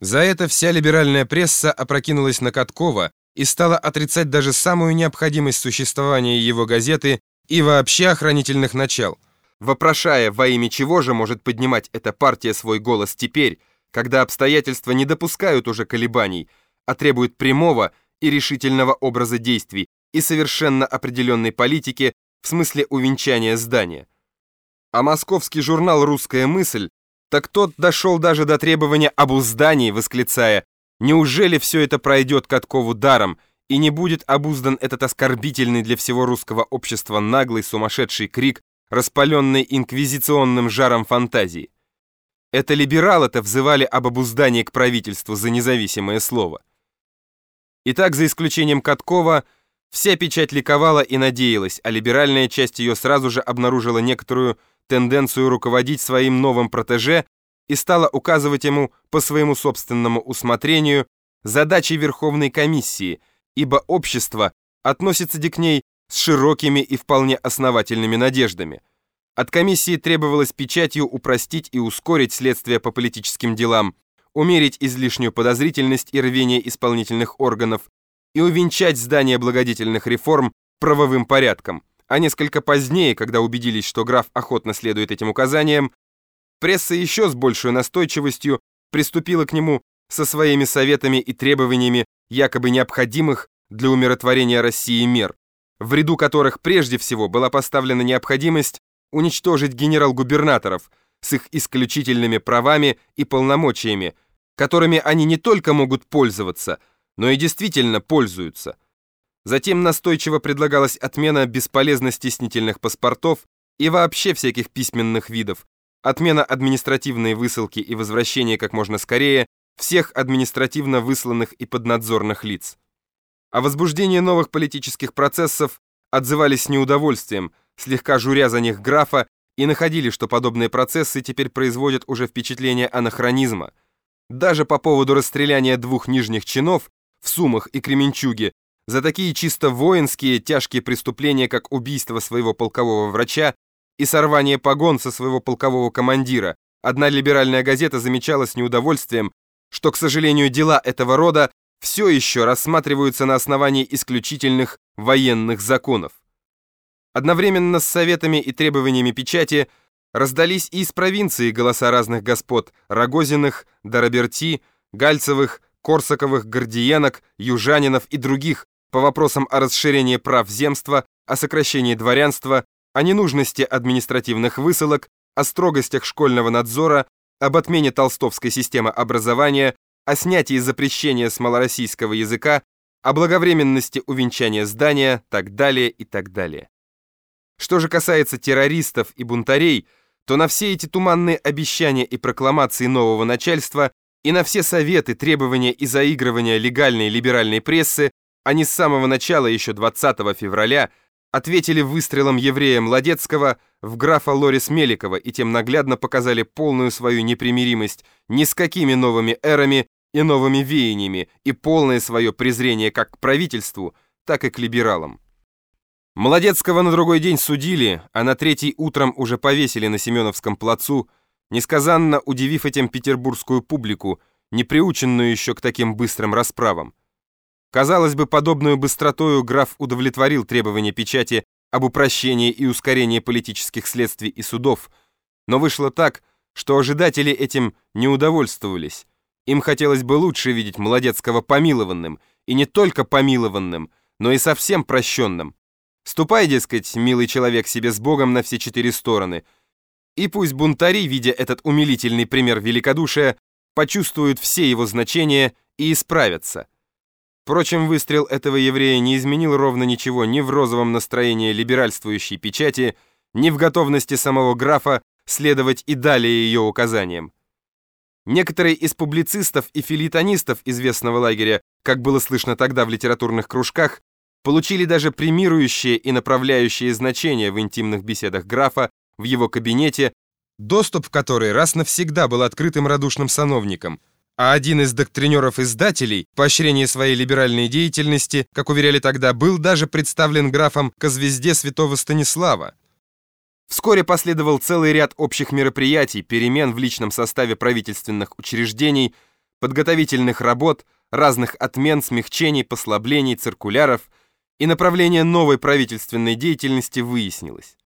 За это вся либеральная пресса опрокинулась на Каткова и стала отрицать даже самую необходимость существования его газеты и вообще охранительных начал, вопрошая, во имя чего же может поднимать эта партия свой голос теперь, когда обстоятельства не допускают уже колебаний, а требуют прямого и решительного образа действий и совершенно определенной политики в смысле увенчания здания. А московский журнал «Русская мысль» так тот дошел даже до требования об уздании, восклицая «Неужели все это пройдет Каткову даром, и не будет обуздан этот оскорбительный для всего русского общества наглый сумасшедший крик, распаленный инквизиционным жаром фантазии?» Это либералы-то взывали об обуздании к правительству за независимое слово. Итак, за исключением Каткова, вся печать ликовала и надеялась, а либеральная часть ее сразу же обнаружила некоторую тенденцию руководить своим новым протеже и стала указывать ему по своему собственному усмотрению задачи Верховной комиссии, ибо общество относится к ней с широкими и вполне основательными надеждами. От комиссии требовалось печатью упростить и ускорить следствие по политическим делам, умерить излишнюю подозрительность и рвение исполнительных органов и увенчать здание благодетельных реформ правовым порядком. А несколько позднее, когда убедились, что граф охотно следует этим указаниям, пресса еще с большей настойчивостью приступила к нему со своими советами и требованиями, якобы необходимых для умиротворения России мер, в ряду которых прежде всего была поставлена необходимость уничтожить генерал-губернаторов с их исключительными правами и полномочиями, которыми они не только могут пользоваться, но и действительно пользуются – Затем настойчиво предлагалась отмена бесполезно стеснительных паспортов и вообще всяких письменных видов, отмена административной высылки и возвращение как можно скорее всех административно высланных и поднадзорных лиц. О возбуждении новых политических процессов отзывались с неудовольствием, слегка журя за них графа, и находили, что подобные процессы теперь производят уже впечатление анахронизма. Даже по поводу расстреляния двух нижних чинов в Сумах и Кременчуге за такие чисто воинские тяжкие преступления, как убийство своего полкового врача и сорвание погон со своего полкового командира, одна либеральная газета замечала с неудовольствием, что, к сожалению, дела этого рода все еще рассматриваются на основании исключительных военных законов. Одновременно с советами и требованиями печати раздались и из провинции голоса разных господ Рогозиных, Дараберти, Гальцевых, Корсаковых, Гордиенок, Южанинов и других, по вопросам о расширении прав земства, о сокращении дворянства, о ненужности административных высылок, о строгостях школьного надзора, об отмене толстовской системы образования, о снятии запрещения с малороссийского языка, о благовременности увенчания здания, так далее и так далее. Что же касается террористов и бунтарей, то на все эти туманные обещания и прокламации нового начальства и на все советы, требования и заигрывания легальной либеральной прессы они с самого начала, еще 20 февраля, ответили выстрелом еврея Младецкого в графа Лорис Меликова и тем наглядно показали полную свою непримиримость ни с какими новыми эрами и новыми веяниями и полное свое презрение как к правительству, так и к либералам. Молодецкого на другой день судили, а на третий утром уже повесили на Семеновском плацу, несказанно удивив этим петербургскую публику, не приученную еще к таким быстрым расправам. Казалось бы, подобную быстротою граф удовлетворил требования печати об упрощении и ускорении политических следствий и судов, но вышло так, что ожидатели этим не удовольствовались. Им хотелось бы лучше видеть Молодецкого помилованным, и не только помилованным, но и совсем прощенным. Ступай, дескать, милый человек, себе с Богом на все четыре стороны. И пусть бунтари, видя этот умилительный пример великодушия, почувствуют все его значения и исправятся. Впрочем, выстрел этого еврея не изменил ровно ничего ни в розовом настроении либеральствующей печати, ни в готовности самого графа следовать и далее ее указаниям. Некоторые из публицистов и филитонистов известного лагеря, как было слышно тогда в литературных кружках, получили даже премирующее и направляющее значение в интимных беседах графа в его кабинете, доступ в который раз навсегда был открытым радушным сановником – а один из доктринеров-издателей, поощрение своей либеральной деятельности, как уверяли тогда, был даже представлен графом ко звезде святого Станислава. Вскоре последовал целый ряд общих мероприятий, перемен в личном составе правительственных учреждений, подготовительных работ, разных отмен, смягчений, послаблений, циркуляров и направления новой правительственной деятельности выяснилось.